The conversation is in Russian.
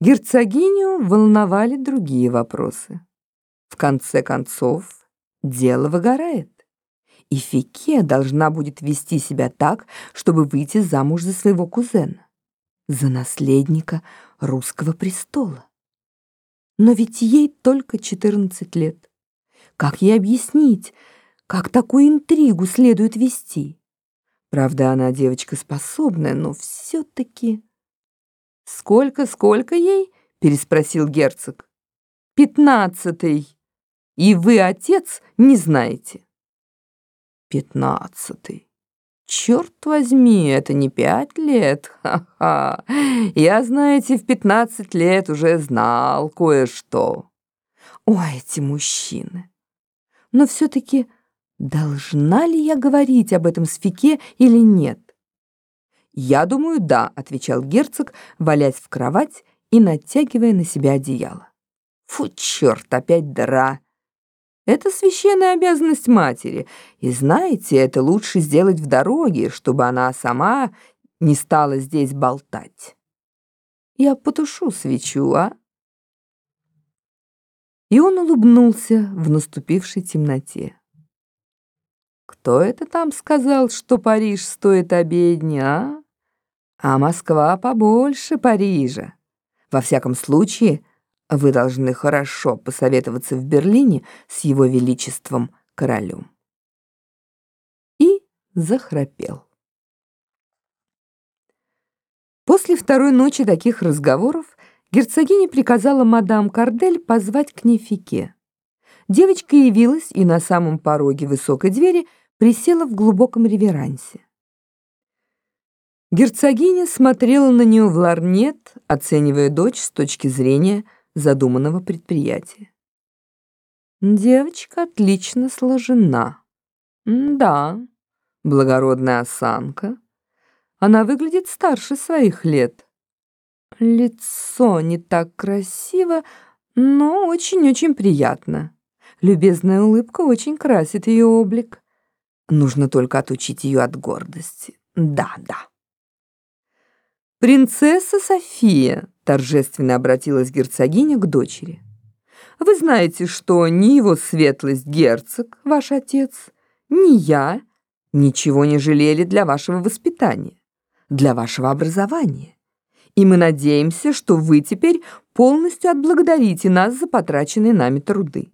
Герцогиню волновали другие вопросы. В конце концов, дело выгорает. И Фике должна будет вести себя так, чтобы выйти замуж за своего кузена, за наследника русского престола. Но ведь ей только 14 лет. Как ей объяснить, как такую интригу следует вести? Правда, она девочка способная, но все-таки... «Сколько, сколько ей?» — переспросил герцог. «Пятнадцатый. И вы, отец, не знаете». «Пятнадцатый. Черт возьми, это не пять лет. Ха-ха. Я, знаете, в пятнадцать лет уже знал кое-что. Ой, эти мужчины. Но все-таки должна ли я говорить об этом с Фике или нет? «Я думаю, да», — отвечал герцог, валясь в кровать и натягивая на себя одеяло. «Фу, черт, опять дыра!» Это священная обязанность матери, и знаете, это лучше сделать в дороге, чтобы она сама не стала здесь болтать. Я потушу свечу, а? И он улыбнулся в наступившей темноте. Кто это там сказал, что Париж стоит обедни, а? А Москва побольше Парижа. Во всяком случае, вы должны хорошо посоветоваться в Берлине с его величеством королем. И захрапел. После второй ночи таких разговоров герцогиня приказала мадам Кардель позвать к ней. Девочка явилась и на самом пороге высокой двери присела в глубоком реверансе. Герцогиня смотрела на нее в ларнет, оценивая дочь с точки зрения задуманного предприятия. Девочка отлично сложена. Да, благородная осанка. Она выглядит старше своих лет. Лицо не так красиво, но очень-очень приятно. Любезная улыбка очень красит ее облик. Нужно только отучить ее от гордости. Да, да. «Принцесса София», — торжественно обратилась герцогиня к дочери. «Вы знаете, что ни его светлость герцог, ваш отец, ни я ничего не жалели для вашего воспитания, для вашего образования. И мы надеемся, что вы теперь полностью отблагодарите нас за потраченные нами труды.